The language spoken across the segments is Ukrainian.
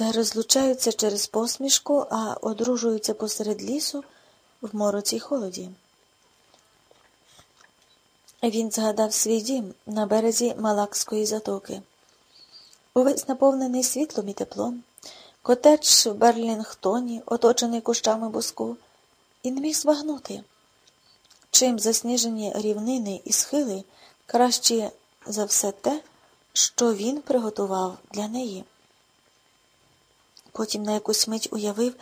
де розлучаються через посмішку, а одружуються посеред лісу в мороці й холоді. Він згадав свій дім на березі Малакської затоки, увесь наповнений світлом і теплом, котедж в Берлінгтоні, оточений кущами буску, і не міг збагнути, чим засніжені рівнини і схили краще за все те, що він приготував для неї. Потім на якусь мить уявив,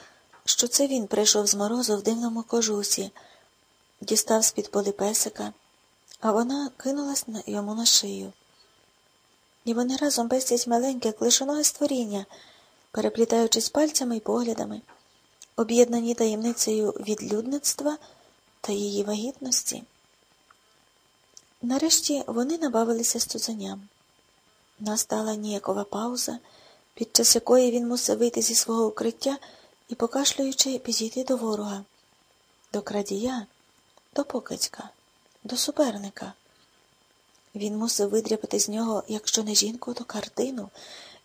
що це він прийшов з морозу в дивному кожусі, дістав з-під поли песика, а вона кинулась йому на шию. І вони разом пестять маленьке, клишоноге створіння, переплітаючись пальцями й поглядами, об'єднані таємницею відлюдництва та її вагітності. Нарешті вони набавилися стузанням. Настала ніякова пауза, під час якої він мусив вийти зі свого укриття і, покашлюючи, підійти до ворога, до крадія, до покидька, до суперника. Він мусив видряпати з нього, якщо не жінку, то картину,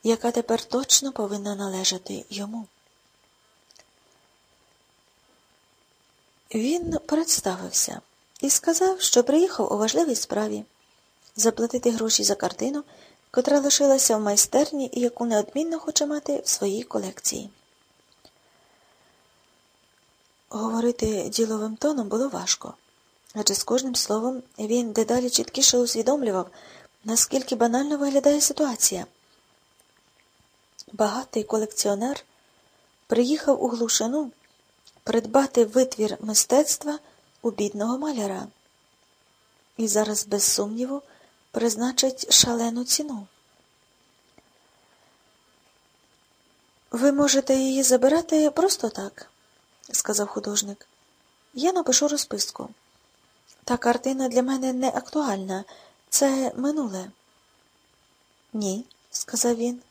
яка тепер точно повинна належати йому. Він представився і сказав, що приїхав у важливій справі заплатити гроші за картину, котра лишилася в майстерні і яку неодмінно хоче мати в своїй колекції. Говорити діловим тоном було важко, адже з кожним словом він дедалі чіткіше усвідомлював, наскільки банально виглядає ситуація. Багатий колекціонер приїхав у глушину придбати витвір мистецтва у бідного маляра і зараз, без сумніву, призначить шалену ціну. Ви можете її забирати просто так, сказав художник. Я напишу розписку. Та картина для мене не актуальна, це минуле. Ні, сказав він.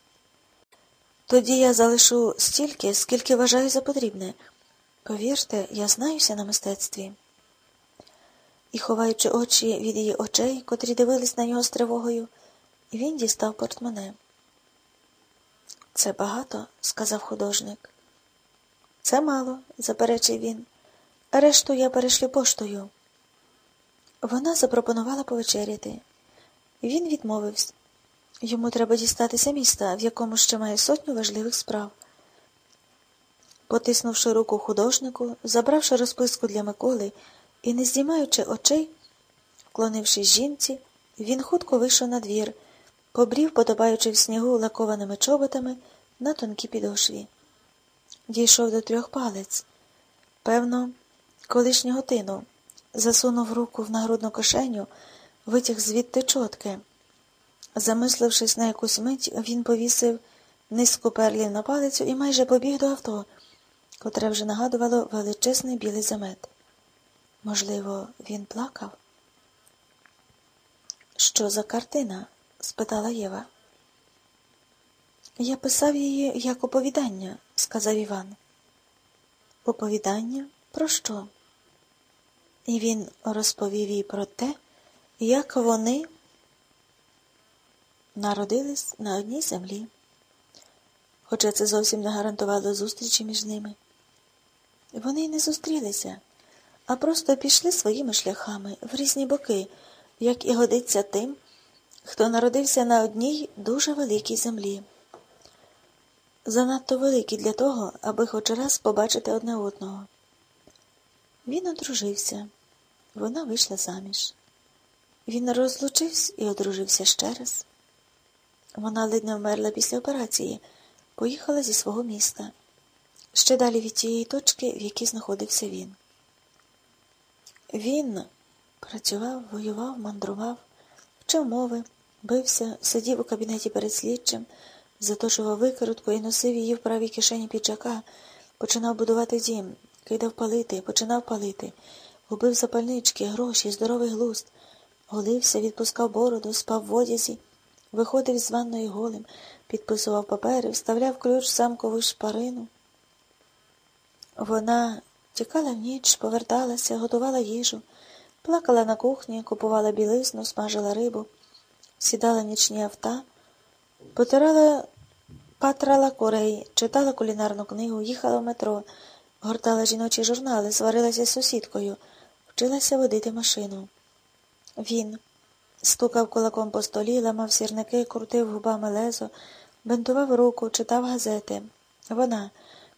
Тоді я залишу стільки, скільки вважаю за потрібне. Повірте, я знаюся на мистецтві. І, ховаючи очі від її очей, котрі дивились на нього з тривогою, він дістав портмоне. Це багато, сказав художник. Це мало, заперечив він. Решту я перешлю поштою. Вона запропонувала повечеряти. Він відмовився. Йому треба дістатися міста, в якому ще має сотню важливих справ. Потиснувши руку художнику, забравши розписку для Миколи і, не здіймаючи очей, вклонившись жінці, він хутко вийшов на двір, побрів, подобаючи в снігу лакованими чоботами на тонкій підошві. Дійшов до трьох палець. Певно, колишнього тину, засунув руку в нагрудну кишеню, витяг звідти чотки. Замислившись на якусь мить, він повісив низьку перлів на палицю і майже побіг до авто, котре вже нагадувало величезний білий замет. Можливо, він плакав? Що за картина? спитала Єва. Я писав її як оповідання, сказав Іван. Оповідання? Про що? І він розповів їй про те, як вони народились на одній землі, хоча це зовсім не гарантувало зустрічі між ними. Вони не зустрілися, а просто пішли своїми шляхами в різні боки, як і годиться тим, хто народився на одній дуже великій землі. Занадто великій для того, аби хоч раз побачити одне одного. Він одружився, вона вийшла заміж. Він розлучився і одружився ще раз. Вона ледь не вмерла після операції, поїхала зі свого міста, ще далі від тієї точки, в якій знаходився він. Він працював, воював, мандрував, вчив мови, бився, сидів у кабінеті перед слідчим, заточував викрутку і носив її в правій кишені піджака, починав будувати дім, кидав палити, починав палити, губив запальнички, гроші, здоровий глузд, голився, відпускав бороду, спав в одязі, виходив з ванної голим, підписував папери, вставляв ключ в замкову шпарину. Вона тікала в ніч, поверталася, готувала їжу, плакала на кухні, купувала білизну, смажила рибу, сідала нічні авта, потирала патрала курей, читала кулінарну книгу, їхала в метро, гортала жіночі журнали, сварилася з сусідкою, вчилася водити машину. Він стукав кулаком по столі, ламав сірники, крутив губами лезо, бинтував руку, читав газети. Вона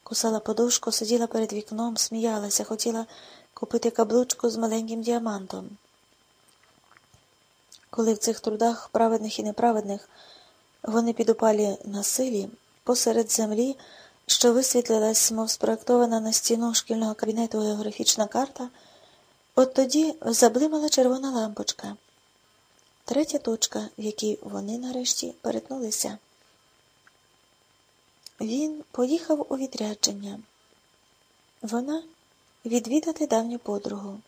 кусала подушку, сиділа перед вікном, сміялася, хотіла купити каблучку з маленьким діамантом. Коли в цих трудах праведних і неправедних вони підупалі на силі, посеред землі, що висвітлилась, мов спроектована на стіну шкільного кабінету географічна карта, от тоді заблимала червона лампочка. Третя точка, в якій вони нарешті перетнулися. Він поїхав у відрядження. Вона відвідати давню подругу.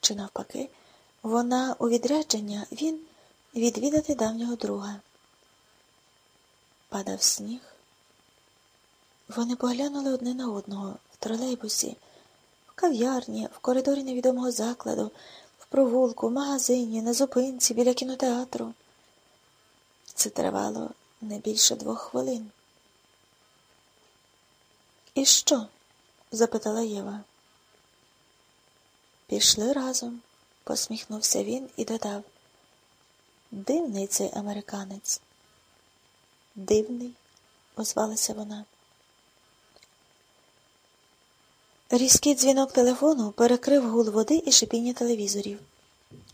Чи навпаки, вона у відрядження, він відвідати давнього друга. Падав сніг. Вони поглянули одне на одного в тролейбусі, в кав'ярні, в коридорі невідомого закладу, в провулку, в магазині, на зупинці, біля кінотеатру. Це тривало не більше двох хвилин. І що? запитала Єва. Пішли разом, посміхнувся він і додав. Дивний цей американець. Дивний, озвалася вона. Різкий дзвінок телефону перекрив гул води і шипіння телевізорів.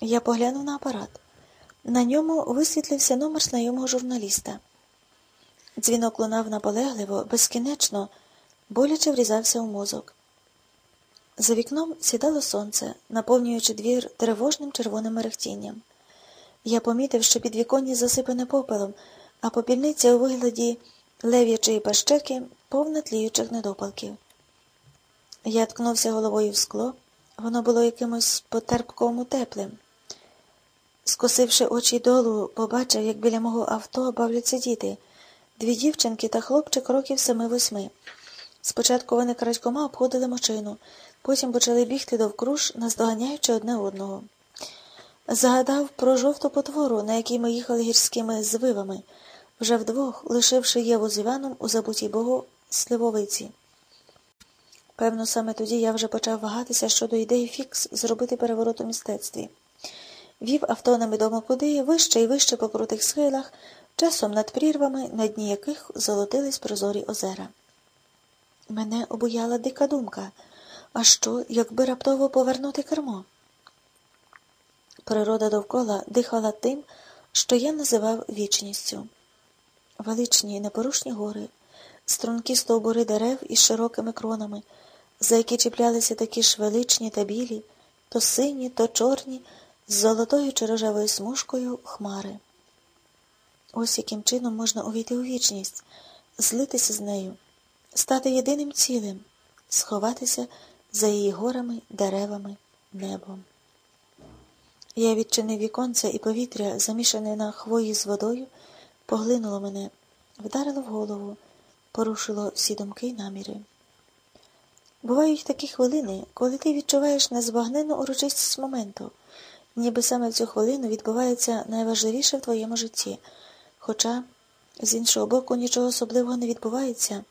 Я поглянув на апарат. На ньому висвітлився номер знайомого журналіста. Дзвінок лунав наполегливо, безкінечно, боляче врізався у мозок. За вікном сідало сонце, наповнюючи двір тривожним червоним мерехтінням. Я помітив, що підвіконня засипане попелом, а попільниця у вигляді лев'ячої пащеки повна тліючих недопалків. Я ткнувся головою в скло, воно було якимось потерпковому теплим. Скосивши очі долу, побачив, як біля мого авто бавляться діти, дві дівчинки та хлопчик років семи-восьми. Спочатку вони крадькома обходили мочину, потім почали бігти довкруж, наздоганяючи одне одного. Загадав про жовту потвору, на якій ми їхали гірськими звивами, вже вдвох, лишивши Єву з Іваном у забутій Богу сливовиці. Певно, саме тоді я вже почав вагатися щодо ідеї фікс зробити переворот у мистецтві. Вів авто невідомо куди, вище і вище по крутих схилах, часом над прірвами, на дні яких золотились прозорі озера. Мене обуяла дика думка. А що, якби раптово повернути кермо? Природа довкола дихала тим, що я називав вічністю. Величні непорушні гори, стрункі стовбури дерев із широкими кронами, за які чіплялися такі ж величні та білі, то сині, то чорні, з золотою чи рожевою смужкою хмари. Ось яким чином можна увійти у вічність, злитися з нею, стати єдиним цілим, сховатися за її горами, деревами, небом. Я відчинив віконце, і повітря, замішане на хвої з водою, поглинуло мене, вдарило в голову, порушило всі думки й наміри. Бувають такі хвилини, коли ти відчуваєш незбагненну урочистість моменту, ніби саме в цю хвилину відбувається найважливіше в твоєму житті, хоча, з іншого боку, нічого особливого не відбувається,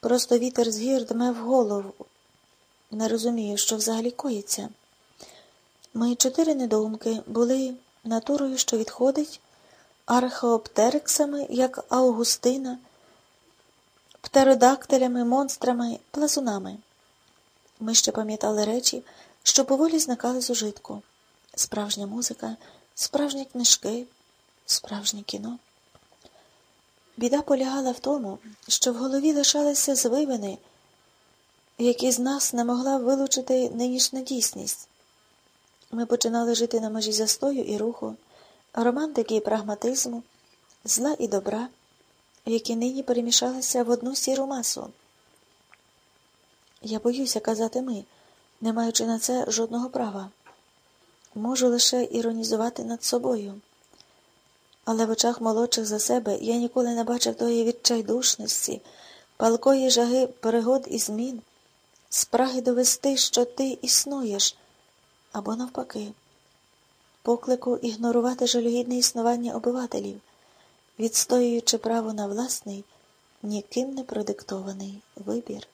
просто вітер з гір дме в голову. Не розумію, що взагалі коїться. Ми чотири недоумки були натурою, що відходить, археоптериксами, як Аугустина, птеродактилями, монстрами, плазунами. Ми ще пам'ятали речі, що поволі зникали з ужитку. Справжня музика, справжні книжки, справжнє кіно. Біда полягала в тому, що в голові лишалися звивини, які з нас не могла вилучити нинішня дійсність. Ми починали жити на межі застою і руху, романтики і прагматизму, зла і добра, які нині перемішалися в одну сіру масу. Я боюся казати ми, не маючи на це жодного права. Можу лише іронізувати над собою. Але в очах молодших за себе я ніколи не бачив тої відчайдушності, палкої жаги пригод і змін, спраги довести, що ти існуєш або навпаки, поклику ігнорувати жалюгідне існування обивателів, відстоюючи право на власний ніким не продиктований вибір.